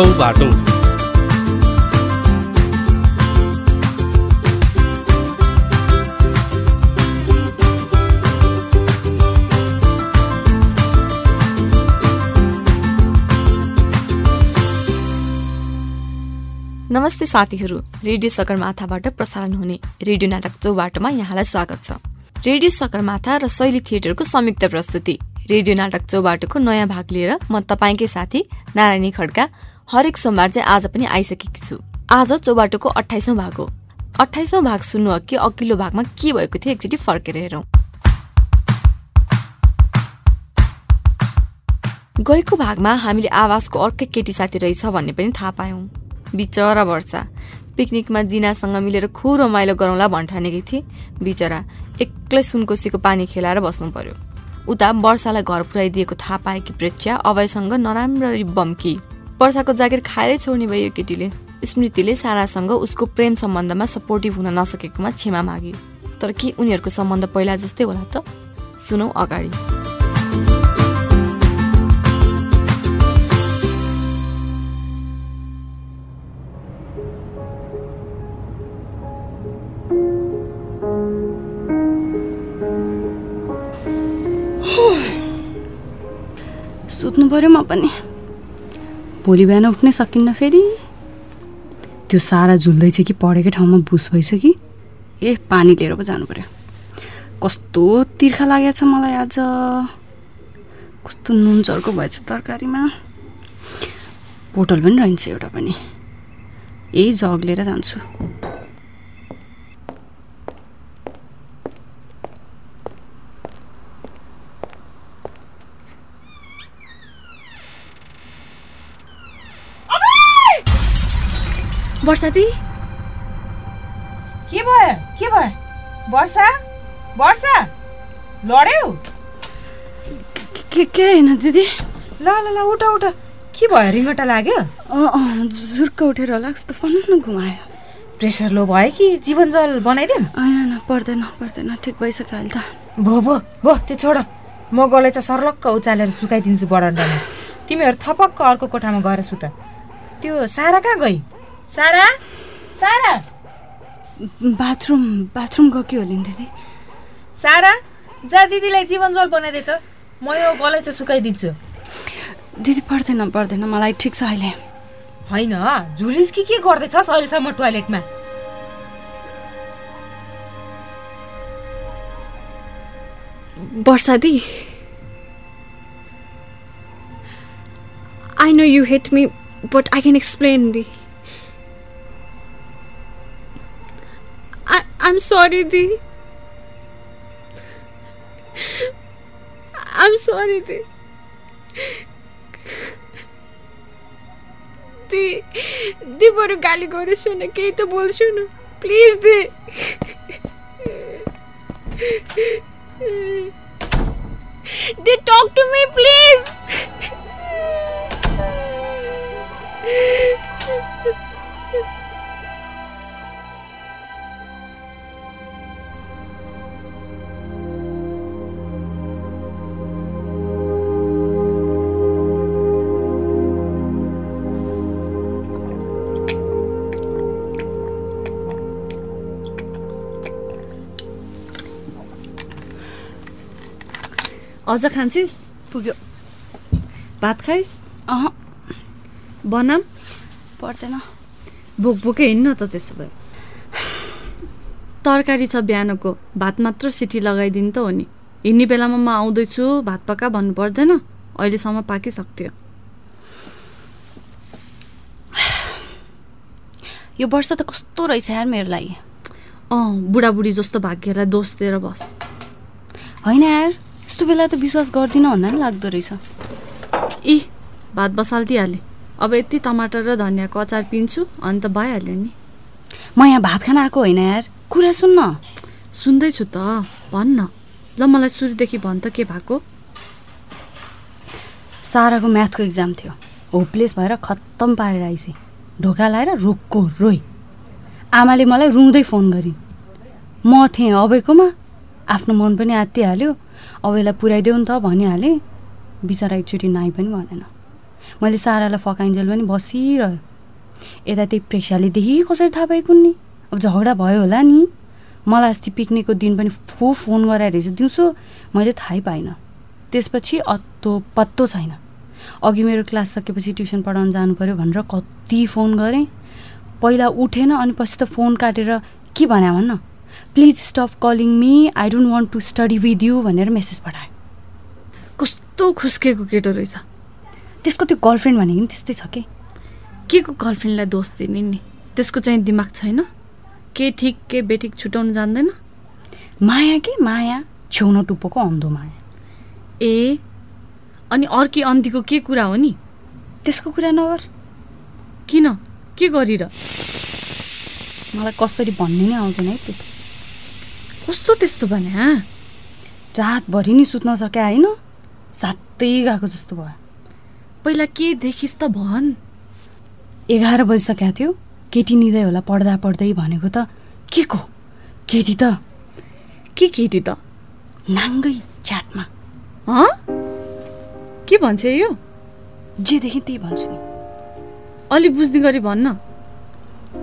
चौबाटो नमस्ते साथीहरू रेडियो सगरमाथाबाट प्रसारण हुने रेडियो नाटक चौबाटोमा यहाँलाई स्वागत छ। रेडियो सगरमाथा र शैली थिएटरको संयुक्त प्रस्तुति। रेडियो नाटक चौबाटोको नयाँ भाग लिएर म तपाईँकै साथी नारायणी खड्का। हरेक सोमबार चाहिँ आज पनि आइसकेकी छु। आज चौबाटोको अठाइसौँ भाग हो। अठाइसौँ भाग सुन्नु अघि अघिल्लो भागमा के भएको थियो एकचोटि फर्केर हेरौँ। गएको भागमा हामीले आवासको अर्कै केटी साथी रहेछ भन्ने पनि थाहा पायौँ। बिचरा वर्षा। पिकनिकमा जिनासँग मिलेर खुब रमाइलो गरौँला भन्ठानेकी थिए। बिचरा एक्लै सुनकोसीको पानी खेलाएर बस्नु पर्यो उता वर्षालाई घर पुऱ्याइदिएको थाहा पाएकी प्रेक्षा अभयसँग नराम्ररी बम्की। वर्षाको जागिर खाएरै छोड्ने भयो केटीले। स्मृतिले सारासँग उसको प्रेम सम्बन्धमा सपोर्टिभ हुन नसकेकोमा क्षमा मागे। तर के उनीहरूको सम्बन्ध पहिला जस्तै होला त? सुनौ अगाडि। सुत्नु पऱ्यो म पनि। भोलि बिहान उठ्नै सकिन्न फेरि? त्यो सारा झुल्दैछ कि पढेकै ठाउँमा बुस भइछ कि? ए पानी लिएर पो जानु पऱ्यो कस्तो तिर्खा लागेको छ मलाई आज। कस्तो नुन चर्को भएछ तरकारीमा। बोतल पनि रहन्छ एउटा पनि। यही जग लिएर जान्छु। वर्षा दी के भयो? के भयो? वर्षा? वर्षा? लड्यौ? के के होइन दिदी? ल ल ल उठ उठ। के भयो? रिङ्गटा लाग्यो? झुर्क उठेर होला कस्तो फन्न घुमायो। प्रेसर लो भयो कि? जीवन जल बनाइदिउँ? होइन पर्दैन पर्दैन ठिक भइसक्यो अहिले त। भो भो भो त्यो छोड। म गलैँचा सर्लक्क उचालेर सुकाइदिन्छु बरन्डामा तिमीहरू थपक्क अर्को कोठामा गएर सुत। त्यो सारा कहाँ गई? सारा? सारा? बाथरुम बाथरुम गयो कि होली नि दिदी? सारा? जा दिदीलाई जीवन जल बनाइदिए त। म यो गलैँचा सुकाइदिन्छु। दिदी पर्दैन पर्दैन मलाई ठिक छ अहिले। होइन? झुलिस कि के गर्दैछस् अहिलेसम्म टोयलेटमा? वर्षा दी I know you hate me, but I can explain, Di. I'm sorry, Di. I'm sorry, Di. दी दी बरु गाली गर्छु केही त बोल्छु न please didi talk to me please अझ खान्छिस्? पुग्यो। भात खाइस्? अह। बनाम? पर्दैन। भोक भोकै हिँड्न त त्यसो भए। तरकारी छ बिहानको। भात मात्र सिटी लगाइदिनु त हो नि। हिँड्ने बेलामा म आउँदैछु। भात पका भन्नु पर्दैन। अहिलेसम्म पाकिसक्थ्यो। यो वर्ष त कस्तो रहेछ यार मेरो लागि। अँ बुढाबुढी जस्तो भाग्यलाई दोष दिएर बस। होइन यार। यस्तो बेला त विश्वास गर्दिनँ भन्दा नि लाग्दो रहेछ। इ भात बसालिदिइहालेँ अब यति टमाटर र धनियाँको अचार पिन्छु अनि त भइहाल्यो नि। म यहाँ भात खान आएको होइन यार। कुरा सुन्न। सुन्दैछु त भन्न। ल मलाई सुरुदेखि भन् त के भएको। साराको म्याथको इक्जाम थियो। होपलेस भएर खत्तम पारेर आइसि। ढोका लाएर रोक्को रोइ। आमाले मलाई रुँदै फोन गरिन्। म थिएँ अबैकोमा। आफ्नो मन पनि आत्तिहाल्यो। अबैलाई पुऱ्याइदेऊ नि त भनिहालेँ। बिचरा एकचोटि नाइ पनि भनेन। मैले सारालाई फकाइन्जेल पनि बसिरह्यो। यता त्यही प्रेक्षाले देखि कसरी थाहा पाएको नि अब झगडा भयो होला नि। मलाई अस्ति पिकनिकको दिन पनि फो फोन गराएर रहेछ दिउँसो मैले थाहै पाइनँ। त्यसपछि अत्तो पत्तो छैन। अघि मेरो क्लास सकेपछि ट्युसन पढाउनु जानु पऱ्यो भनेर कति फोन गरेँ। पहिला उठेन अनि पछि त फोन काटेर के भन्यो भन्न? Please stop calling me I don't want to study with you भनेर मेसेज पठाएँ। कस्तो खुस्केको केटो रहेछ। त्यसको त्यो गर्लफ्रेन्ड भनेको नि त्यस्तै छ कि। के को गर्लफ्रेन्डलाई दोष दिने नि? त्यसको चाहिँ दिमाग छैन। के ठिक के बेठिक छुट्याउनु जान्दैन। माया के? माया। छेउन टुप्पोको अन्धो माया। ए अनि अर्की अन्तीको के कुरा हो नि? त्यसको कुरा नगर। किन? के गरेर मलाई कसरी भन्ने नै आउँदैन है त्यो। कस्तो त्यस्तो भने हा? रातभरि नि सुत्न सक्या होइन? सातै गएको जस्तो भयो। पहिला के देखिस् त भन्। एघार बजिसकेको थियो। केटी निँदै होला पढ्दा पढ्दै भनेको त के को? केटी त? के केटी त? नाङ्गै च्याटमा। हँ? के भन्छ यो? जे देखेँ त्यही भन्छु नि। अलि बुझ्ने गरी भन्न।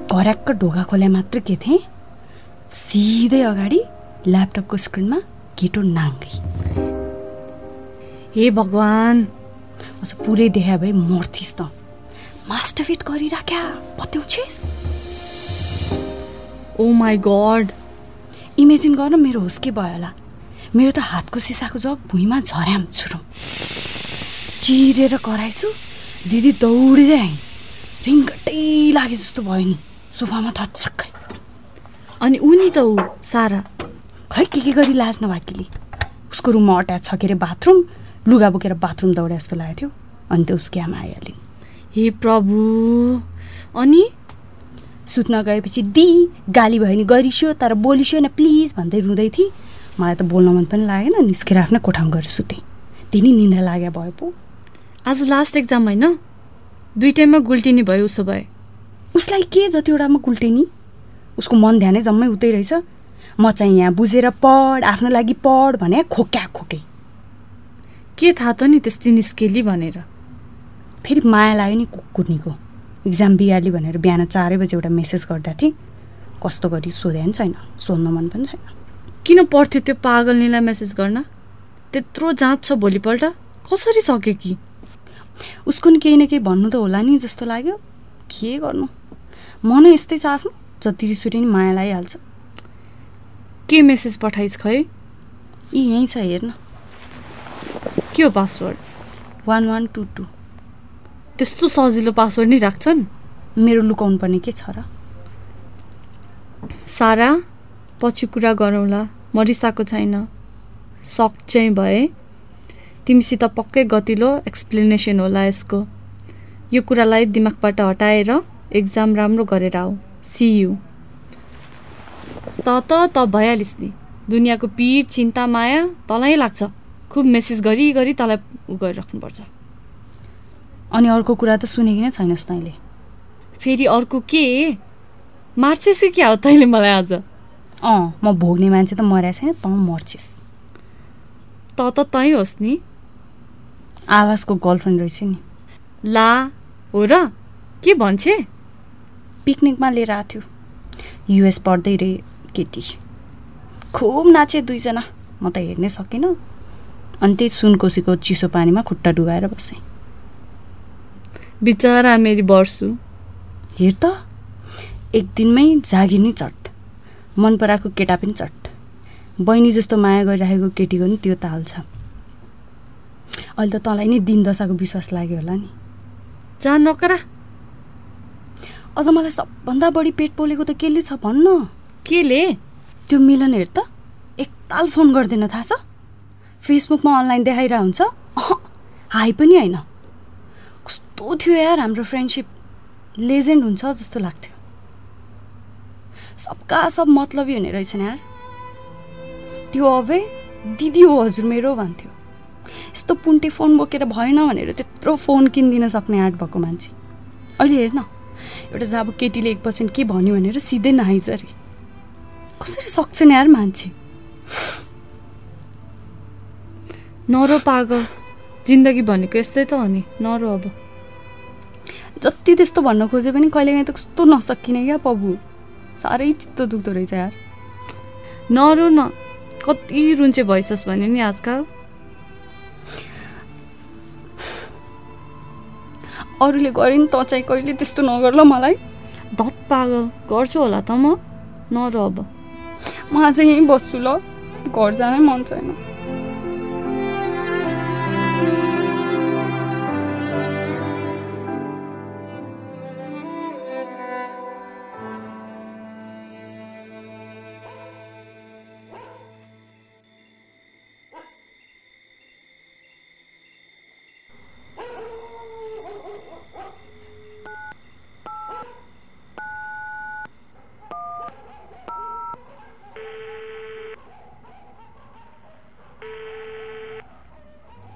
घर्याक्क ढोका खोले मात्र के थिएँ? सिधै अगाडि ल्यापटपको स्क्रिनमा केटो नाङ्गै। हे भगवान्! अझ पुरै देखा भए मर्थिस् त। मास्टरफिट गरिराख्या पत्याउँछेस् ओ माई गड इमेजिन गर्न मेरो होस् के भयो होला। मेरो त हातको सिसाको जग भुइँमा झर्याम छुरौँ चिरेर कराएछु दिदी दौडिँदै आइन् रिङ्गटै लागे जस्तो भयो नि। सोफामा थच्छक्कै अनि उनी त ऊ सारा। खै के के गरी लाज नभएकीले उसको रुममा अट्याच छ के अरे बाथरुम लुगा बोकेर बाथरुम दौडे जस्तो लागेको थियो। अनि त उसकी आमा आइहालिन् हे प्रभु अनि? सुत्न गएपछि दि गाली भयो नि गरिस्यो तर बोलिस्यो न प्लिज भन्दै रुँदै थिएँ। मलाई त बोल्न मन पनि लागेन निस्केर आफ्नै कोठामा गएर सुतेँ। तिनी निन्द्रा लाग्यो भयो पो। आज लास्ट एक्जाम होइन? दुई टाइममा गुल्टिनी भयो उसो भए। उसलाई के जतिवटामा गुल्टे नि उसको मन ध्यानै जम्मै उतै रहेछ। म चाहिँ यहाँ बुझेर पढ आफ्नो लागि पढ भने खोक्या खोके। के थाहा त नि त्यस्तै निस्केली भनेर। फेरि माया लाग्यो नि कुकुर्नीको इक्जाम बिहाली भनेर बिहान चारै बजी एउटा मेसेज गर्दा थिएँ। कस्तो गरी सोधे पनि छैन सोध्न मन पनि छैन। किन पर्थ्यो त्यो पागलनीलाई मेसेज गर्न? त्यत्रो जाँच छ भोलिपल्ट। कसरी सक्यो कि? उसको नि केही न केही भन्नु त होला नि जस्तो लाग्यो। के गर्नु? मनै यस्तै छ आफ्नो। जति रिस उठे नि माया लागिहाल्छ। के मेसेज पठाइस् खै? यी यहीँ छ हेर्न। के हो password one one two two. त्यस्तो सजिलो पासवर्ड नि राख्छन्? मेरो लुकाउनु पर्ने के छ र? सारा पछि कुरा गरौँला। म रिसाएको छैन। सक चाहिँ भए। तिमीसित पक्कै गतिलो एक्सप्लेनेसन होला यसको। यो कुरालाई दिमागबाट हटाएर एक्जाम राम्रो गरेर आऊ। सियु त त त भइहालिस् नि। दुनियाँको पिर चिन्ता माया तँलाई लाग्छ। खुब मेसेज गरी गरी तँलाई उ गरिराख्नुपर्छ। अनि अर्को कुरा त सुनेकी नै छैनस् तैँले। फेरि अर्को के? मार्छेस् कि क्या हो तैँले मलाई आज? अँ म भोग्ने मान्छे त मर्या छैन तँ मर्छिस्। त त तै होस् नि। आवाजको गर्लफ्रेन्ड रहेछ नि। ला हो र? के भन्छे? पिकनिकमा लिएर आएको थियो युएस पढ्दै रे। केटी। खुब नाचे दुईजना। म त हेर्नै सकिनँ। अनि त्यही सुनकोसीको चिसो पानीमा खुट्टा डुबाएर बसेँ। बिचरा मेरी बर्सु। हेर त। एक दिनमै जागिर नि चट। मन पराएको केटा पनि चट। बहिनी जस्तो माया गरिराखेको केटीको नि त्यो ताल छ। अहिले त तँलाई नै दिन दशाको विश्वास लाग्यो होला नि। जा नकरा। अझ मलाई सबभन्दा बढी पेट पोलेको त केले छ भन्न। केले? त्यो मिलन हेर त एकताल फोन गर्दैन थाहा छ। फेसबुकमा अनलाइन देखाइरहेको हुन्छ। हाई पनि होइन। कस्तो थियो यार हाम्रो फ्रेन्डसिप। लेजेन्ड हुन्छ जस्तो लाग्थ्यो। सबका सब मतलबी हुने रहेछन् यार। त्यो अभे दिदी हो हजुर मेरो भन्थ्यो। यस्तो पुन्टे फोन बोकेर भएन भनेर त्यत्रो फोन किनिदिन सक्ने आँट भएको मान्छे। अहिले हेर न एउटा जब केटीले एक पर्सेन्ट के भन्यो भनेर सिधै नआइज अरे। कसरी सक्छन् यार मान्छे नरो पागल जिन्दगी भनेको यस्तै त हो नि नरो अब जति त्यस्तो भन्न खोजे पनि कहिलेकाहीँ त कस्तो नसकिने क्या पबु साह्रै चित्त दुख्दो रहेछ यार नरो न कति रुन्चे भइसस् भने नि आजकल अरूले गरे नि त चाहिँ कहिले त्यस्तो नगर ल मलाई धत पागल गर्छु होला त म नर अब म आज यहीँ बस्छु ल घर जानै मन छैन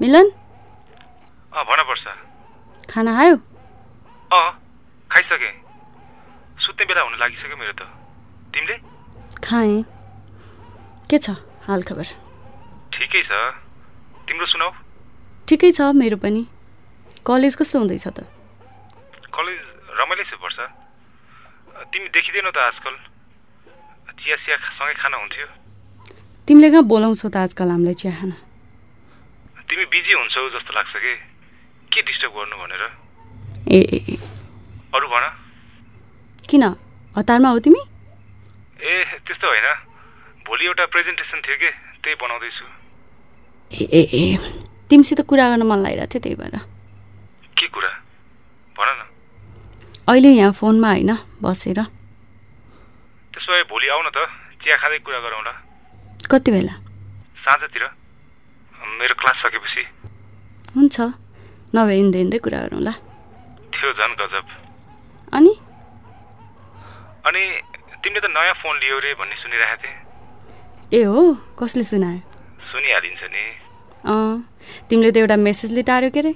मिलन? भन पर्छ। खाना खायो? अँ खाइसकेँ। सुत्ने बेला हुन लागिसक्यो मेरो त। तिमीले? खाएँ। के छ हालखबर ठिकै छ। तिम्रो सुनाऊ ठिकै छ मेरो पनि। कलेज कस्तो हुँदैछ त? कलेज रमाइलो छ पर्छ तिमी देखिँदैनौ त आजकल। चिया सिया सँगै खाना हुन्थ्यो। तिमीले कहाँ बोलाउँछौ त आजकल हामीलाई चिया खाना? तिमी बिजी हुन्छौ जस्तो लाग्छ कि? के डिस्टर्ब गर्नु भनेर? ए अरू भन। किन? हतारमा हो तिमी? ए त्यस्तो होइन। भोलि एउटा प्रेजेन्टेसन थियो कि त्यही बनाउँदैछु। ए ए ए तिमीसित कुरा गर्न मन लागिरहेको थियो त्यही भएर। के कुरा? भन न। अहिले यहाँ फोनमा होइन बसेर। त्यसो भए भोलि आऊ न त चिया खाँदै कुरा गरौँला। कति बेला? साँझतिर। मेरो क्लास सकेपछि। हुन्छ। नभए हिँड्दै हिँड्दै कुरा गरौँला थियो झन् गजब। अनि? अनि तिमीले त नयाँ फोन लियो रे भन्ने सुनिरहेको थिएँ। ए हो? कसले सुनायो? सुनिहालिन्छ नि। अँ तिमीले त एउटा मेसेजले टार्यो के अरे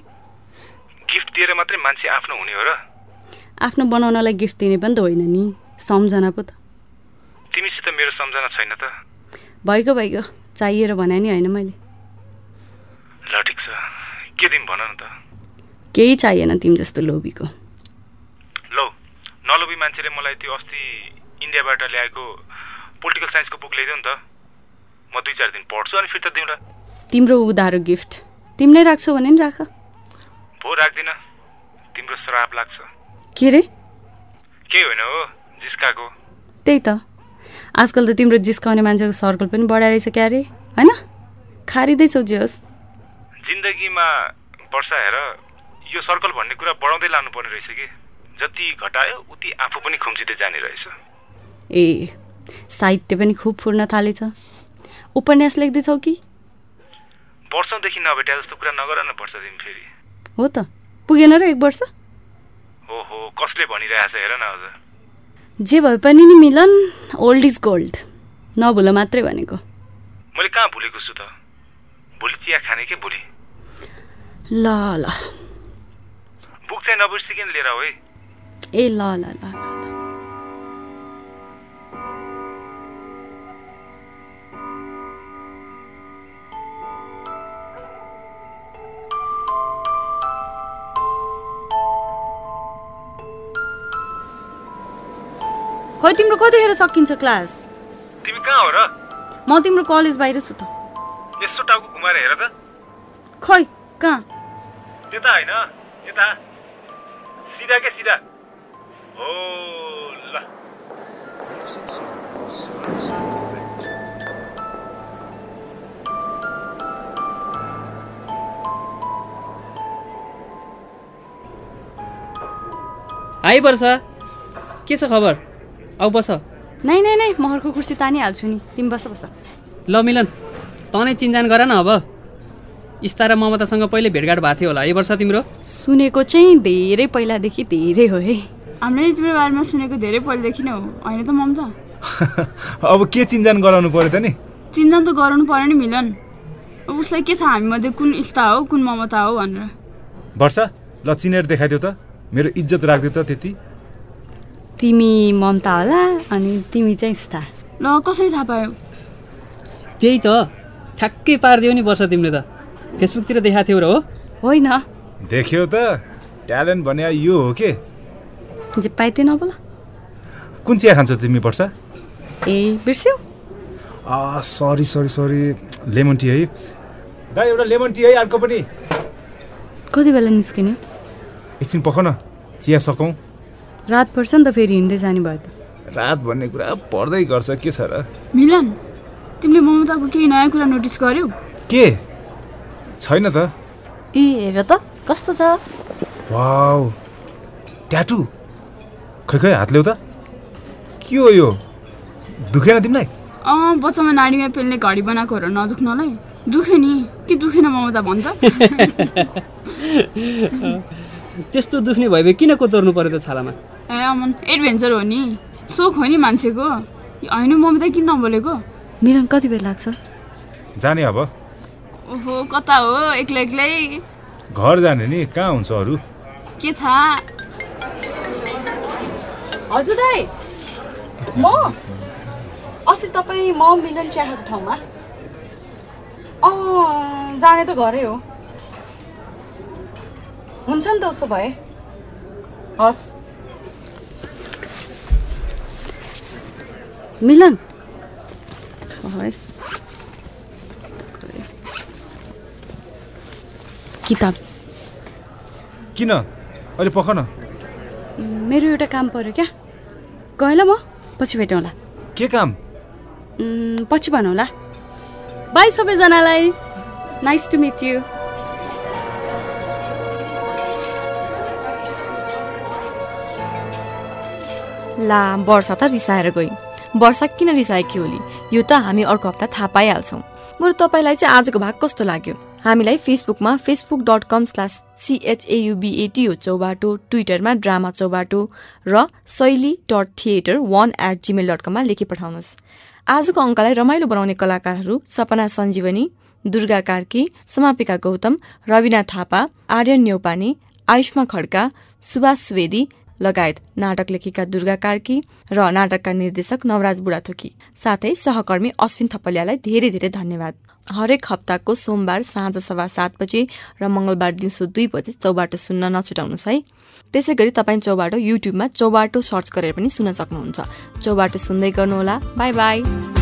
गिफ्ट दिएर मात्रै मान्छे आफ्नो हुने हो र। आफ्नो बनाउनलाई गिफ्ट दिने पनि त होइन नि। सम्झना पो त। तिमीसित मेरो सम्झना छैन त। भइगयो भइगयो। चाहिएर भने नि होइन मैले। ल ठिक छ। के दिउँ भन न त। केही चाहिएन तिमी जस्तो लोभीको। लौ नलोबी मान्छेले मलाई त्यो अस्ति इन्डियाबाट ल्याएको पोलिटिकल साइन्सको बुक ल्याइदेऊ नि त। म दुई चार दिन पढ्छु अनि फिर्ता दिउँला। तिम्रो उधारो गिफ्ट। तिमीले राख्छौ भने नि राख। भो राख्दिनँ। तिम्रो श्राप लाग्छ। के रे? केही होइन हो जिस्काको त्यही त। आजकल त तिम्रो जिस्काउने मान्छेको सर्कल पनि बढाएर रहेछ क्या अरे होइन? खारिँदैछौ जे होस्। जिन्दगीमा वर्षा हेर यो सर्कल भन्ने कुरा बढाउँदै लानुपर्ने रहेछ कि? जति घटायो उति आफू पनि खुम्चिँदै जाने रहेछ। ए साहित्य पनि खुब फुर्न थालेछ। उपन्यास लेख्दैछौ कि? वर्षौँदेखि नभेटा जस्तो कुरा नगर न पर्छ तिमी फेरि। हो त पुगेन र एक वर्ष? ओहो कसले भनिरहेछ हेर न अझ। जे भए पनि नि मिलन ओल्ड इज गोल्ड नभुल मात्रै भनेको। मैले कहाँ भुलेको छु त? भोलि चिया खाने के भोलि? ल ल। बुक चाहिँ नबिर्सिकन लिएर है। ए ल ल ल ल, खोइ तिम्रो कतिखेर सकिन्छ क्लास? तिमी कहाँ हो र? म तिम्रो कलेज बाहिर छु त। यसो टाउको घुमाएर हेर त। खोइ कहाँ? त्यता होइन यता सिधा के सिधा हो ल हाई वर्षा। के छ खबर? आऊ बस। नै नै नै म अर्को कुर्सी तानिहाल्छु नि। तिमी बस बस। ल मिलन तँ नै चिन्जान गर न अब। इस्ता र ममतासँग पहिले भेटघाट भएको थियो होला। है वर्ष तिम्रो? सुनेको चाहिँ धेरै पहिलादेखि धेरै हो है। हामीले नि तिम्रो बारेमा सुनेको धेरै पहिलेदेखि नै हो। होइन त ममता? अब के चिन्जान गराउनु पर्यो त नि? चिन्ता त गराउनु पऱ्यो नि मिलन। अब उसलाई के छ हामीमध्ये कुन इस्ता हो कुन ममता हो भनेर। वर्षा ल चिनेर देखाइदियो त। मेरो इज्जत राखिदियो त त्यति। तिमी ममता होला अनि तिमी चाहिँ स्था ल कसरी थाहा पायो? त्यही त। ठ्याक्कै पारिदियो नि वर्ष तिमीले त। फेसबुकतिर देखाएको थियौ र हो। होइन। देख्यो त। ट्यालेन्ट भने यो हो के? जे पाइते नबोला कुन चिया खान्छौ तिमी वर्षा? ए बिर्स्यौ। आ sorry sorry sorry lemon tea है। दाइ एउटा लेमन टी है अर्को पनि। कति बेला निस्किने? एकछिन पख न चिया सकौँ रात पर्छ नि त फेरि हिँड्दै जाने भयो त। रात भन्ने कुरा पर्दै गर्छ के छ र? मिलन तिमीले ममताको केही नयाँ कुरा नोटिस गर्यौ? के? छैन त। ए हेर त कस्तो छ? Wow tattoo. खै खै हात ल्याउ त। के हो यो? दुखेन तिमीलाई? अँ बच्चामा नाडीमा पेल्ने घडी बनाएकोहरू नदुख्नलाई। दुख्यो नि के दुखेन ममता भन् त। त्यस्तो दुख्ने भए किन कोतर्नु पर्यो त छालामा? ए अमन एडभेन्चर हो नि। सोख हो नि मान्छेको। होइन ममता किन नबोलेको? मिलन कति बेला लाग्छ? जाने अब। ओहो कता हो? एक्लै एक्लै। घर जाने नि कहाँ हुन्छ अरू? के थाहा? हजुर दाइ म? अस्ति तपाईँ म मिलन चियाको ठाउँमा? अँ जाने त घरै हो। हुन्छ नि त उसो भए। हस्। मिलन। है। किताब। किन? अहिले पख न मेरो एउटा काम पऱ्यो क्या। गएँ ल म पछि भेटौँला। के काम? पछि भनौँला। बाई सबैजनालाई। नाइस टु मिट यु ला वर्षा त रिसाएर गई। वर्षा किन रिसाएकी होली? यो त हामी अर्को हप्ता थाहा पाइहाल्छौँ। बरु तपाईँलाई चाहिँ आजको भाग कस्तो लाग्यो? हामीलाई फेसबुकमा फेसबुक डट कम स्ल्यास सिएचएयुबिएटी हो चौबाटो ट्विटरमा ड्रामा चौबाटो र Shaili dot theatre one eight Gmail dot कममा लेखी पठाउनुहोस्। आजको अङ्कलाई रमाइलो बनाउने कलाकारहरू सपना सञ्जीवनी दुर्गा कार्की समापिका गौतम रविना थापा आर्यन न्यौपाने आयुष्मा खड्का सुभाष सुवेदी लगायत नाटक लेखिका दुर्गा कार्की र नाटकका निर्देशक नवराज बुढाथोकी साथै सहकर्मी अश्विन थपलियालाई धेरै धेरै धन्यवाद। हरेक हप्ताको सोमबार साँझ सभा सात बजे र मङ्गलबार दिउँसो दुई बजे चौबाटो सुन्न नछुटाउनुहोस् है। त्यसै गरी तपाईँ चौबाटो युट्युबमा चौबाटो सर्च गरेर पनि सुन्न सक्नुहुन्छ। चौबाटो सुन्दै गर्नुहोला। Bye bye.